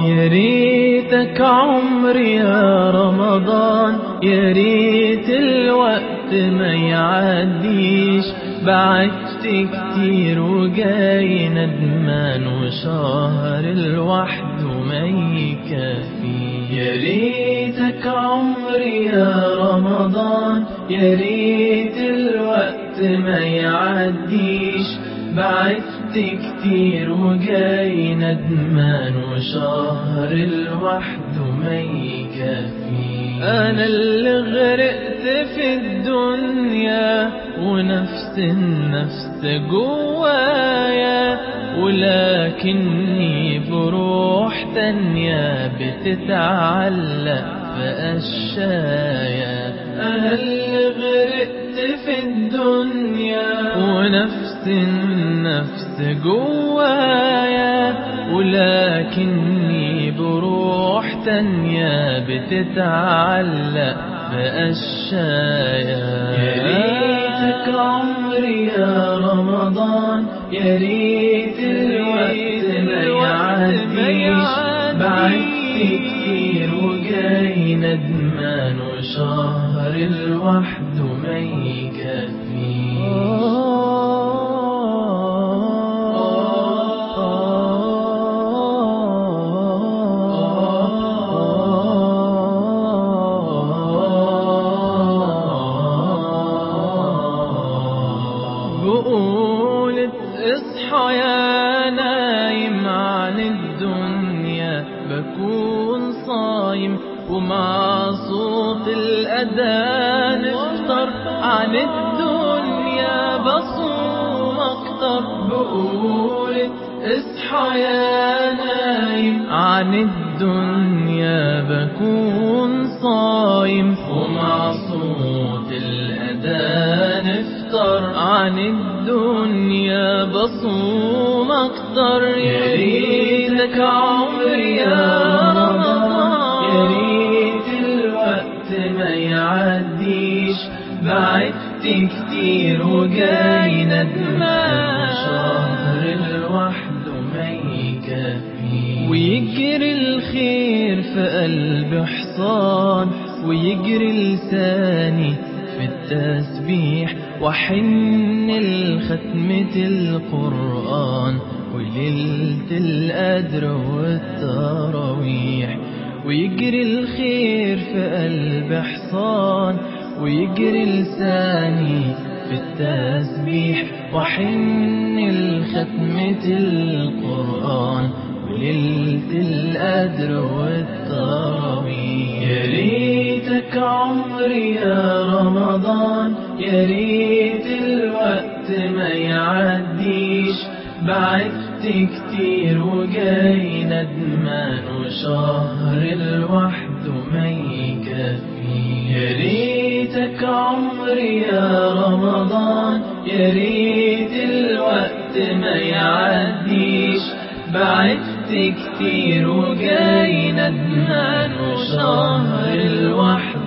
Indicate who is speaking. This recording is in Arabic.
Speaker 1: يا ريتك عمري يا رمضان يا الوقت ما يعديش. بعدت كتير وجاي ندمان وشهر الوحد ما يكفي يا ريتك عمري يا رمضان يا ريت الوقت ما يعديش. بعدت كتير وجاي ندمان وشهر الوحد ما يكفي. أنا اللي غرقت في الدنيا ونفس النفس جوايا ولكني بروح تانية بتتعلق في أنا اللي غرقت في الدنيا ونفس النفس جوايا ولكني بروح تانية بتتعلق بأشياء. يا ريتك عمري يا رمضان يا ريت الوقت ما يعديش. بعدت كتير وجاي ندمان وشهر الوحد ما يكفي بقولت اصحى يا نايم عن الدنيا بكون صايم ومع صوت الأذان افطر. عن الدنيا بصوم أكتر. بقولت اصحى يا نايم عن الدنيا بكون صايم ومع صوت عن الدنيا بصوم أكتر يا ريتك عمري يا رمضان. يا ريت الوقت ما يعديش. بعدت كتير وجاي ندمان. شهر الوحد ما يكفي ويجري الخير في قلب حصان. ويجري لساني في التسبيح. وحن لختمة القرآن وليلة القدر والتراويح ويجري الخير في قلب حصان ويجري لساني في التسبيح. وحن لختمة القرآن وليلة القدر والتراويح. ريتك عمري يا رمضان. يا ريت الوقت ما يعديش. بعدت كتير وجاي ندمان وشهر الوحد ما يكفي. يا ريتك عمري يا رمضان. يا ريت الوقت ما يعديش. بعدت كتير وجاي ندمان وشهر الوحد